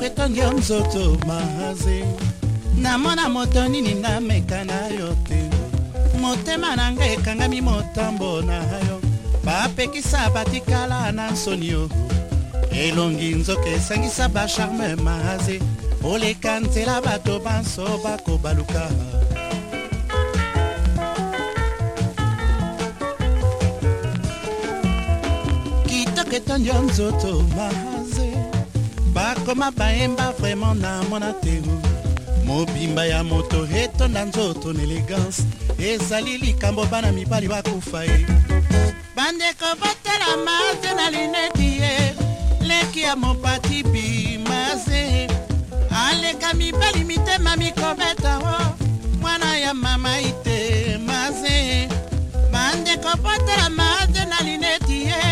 otongi nzoto mahaze namona moto nini namekana yo te motema na ngai ekangami motambo na yo bapekisa batikala na nsoni o elongi nzoka esengisa bacharme maaze oleka nzela bato banso bakobaluka kitoko etondi yo nzoto maaze bakoma bayemba vraimen na mona teu mobimba ya moto etonda nzoto na elegance ezali likambo bana mibali bakufa ye bandeko botelama te na lineti ye leki ya mopati bimase aleka mibali mitema mikobeta o mwana ya mama itemase bandeko botelama te na lineti ye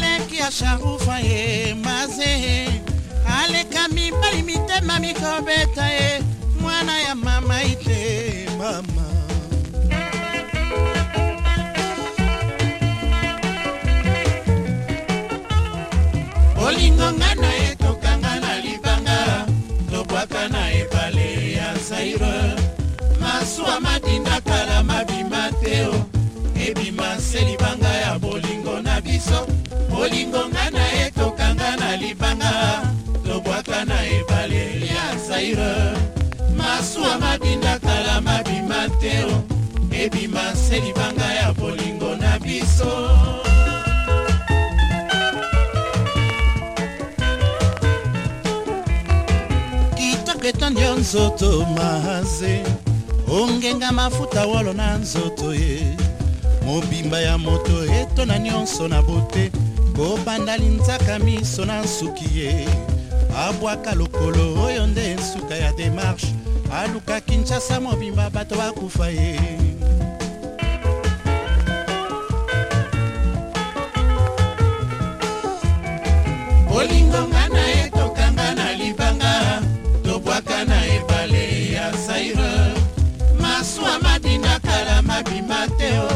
leki ya sharufa ye mase aleka mibali mitema mikobeta ye mwana ya mama ite mama bolingo nga na ye tokanga na libanga tobwaka na ebale ya zaire masuwa madinda kala mabima teo ebima se libanga ya bolingo na biso bolingo nga na ye tokanga na libanga tobwaka na ebale ya zaire masuwa mabinda kala mabima te o ebima se libanga ya bolingo na biso kitoko etandi yo nzoto maze ongenga mafuta wolo na nzoto ye mobimba ya moto etona nyonso na bote kobanda linzaka miso na nsuki ye abwaka lokolo oyo nde suka ya demarshe baluka kinshasa mobimba bato bakufa ye bolingo nga na ye tokanga na libanga tobwaka na ebale ya saire masuwa madinda kala mabima teo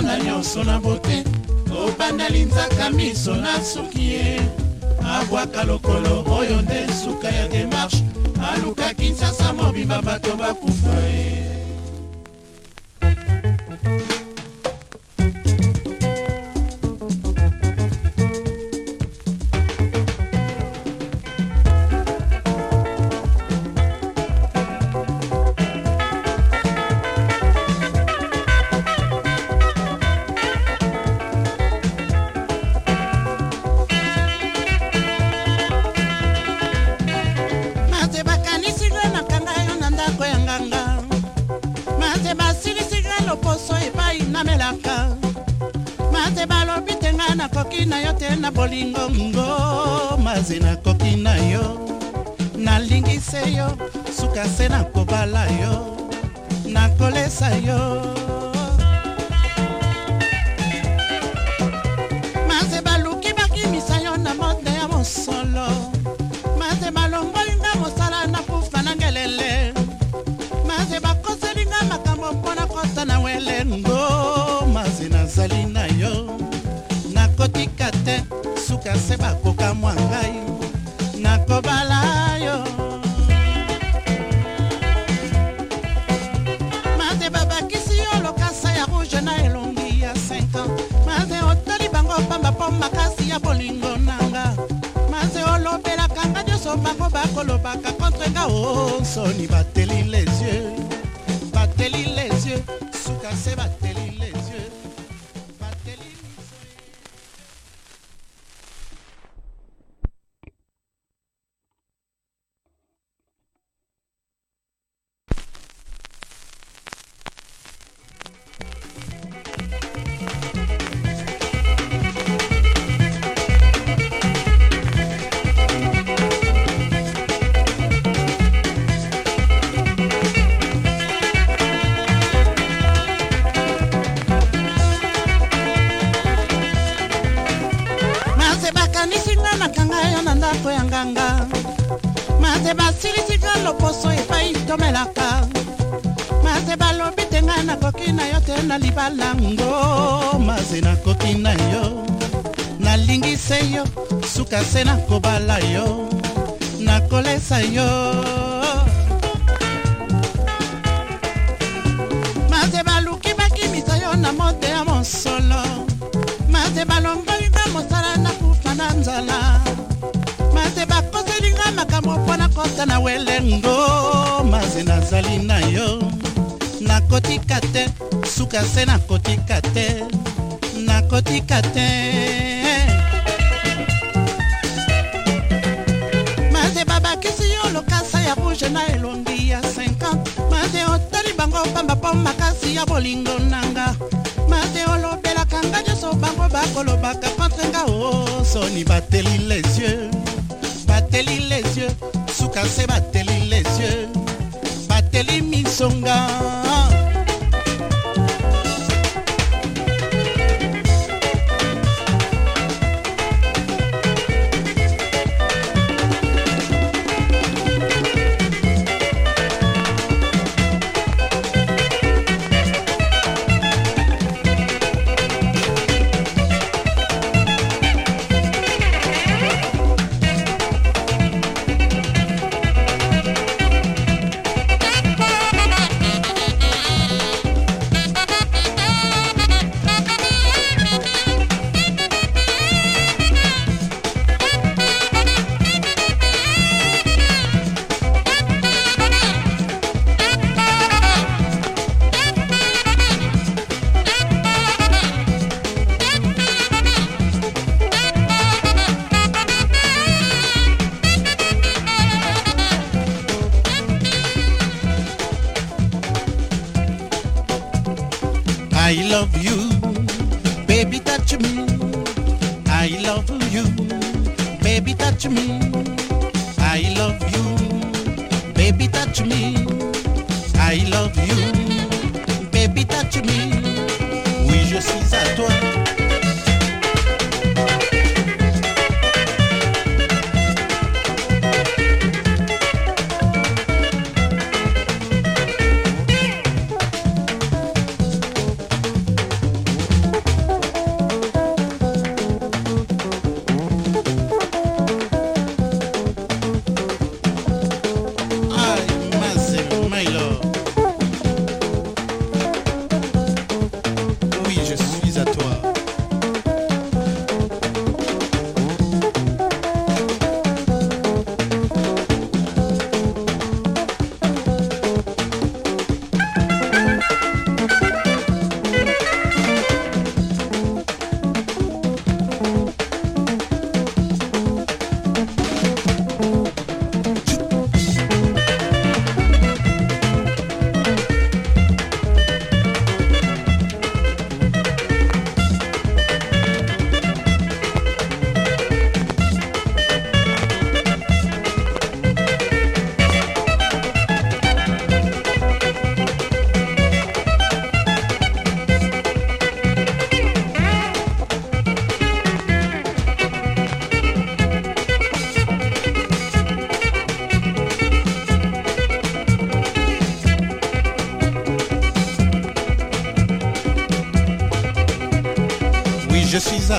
miso na nyonso na bote obandali nzaka miso na suki ye abwaka lokolo oyo nde suka ya demarshe aluka kinsasa mobimba bato bakufa ye mate basilisinga loposo epai namelaka mate balobi te ngai nakoki na yo te na bolingo ngomaze nakoki na yo nalingise yo suka se nakobala yo nakolesa yo okamwa ngai nakobala yo mate babakisi yo lokasa ya rouge na elongi ya 5 ans mate otali bango pamba mpo makasi ya bolingo nanga mate olobelaka nga nyonso bango bakolobaka contre nga osoni bateli les yeux bateli les yeux suka se bateli mase basilisika loposo epai tomelaka mase balobi te ngai nakoki na yo te na libalango mase nakoki na yo nalingi se yo suka se nakobala yo nakolesa yo mase baluki bakimisa yo na mote ya mosolo mase balo nakota na welengo maze nazali na yo nakotika te suka se nakotika te nakotika te maze babakisi yo lokasa ya rouge na elongi ya 50 maze otali bango pamba mpo makasi ya bolingo nanga maze olobelaka nga nyonso bango bakolobaka pantre nga o oh, soni bateli les yeux bateli les yeux basuka se bateleli les yeux batelemi misonga I love you, baby, touch me. I love you, baby, touch me. I love you, baby, touch me. I love you, baby, touch me.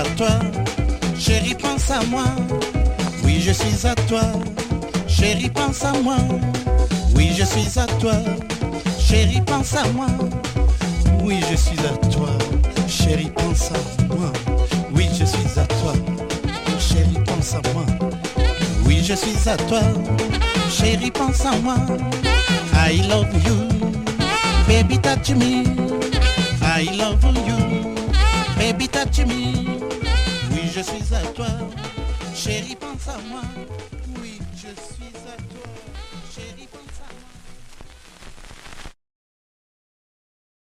à toi, chérie, pense à moi. Oui, je suis à toi, chérie, pense à moi. Oui, je suis à toi, chérie, pense à moi. Oui, je suis à toi, chérie, pense à moi. Oui, je suis à toi, chérie, pense à moi. Oui, je suis à toi, chérie, pense à moi. I love you, baby, touch me. I love you, baby, touch me. je suis à toi, chérie, pense à moi.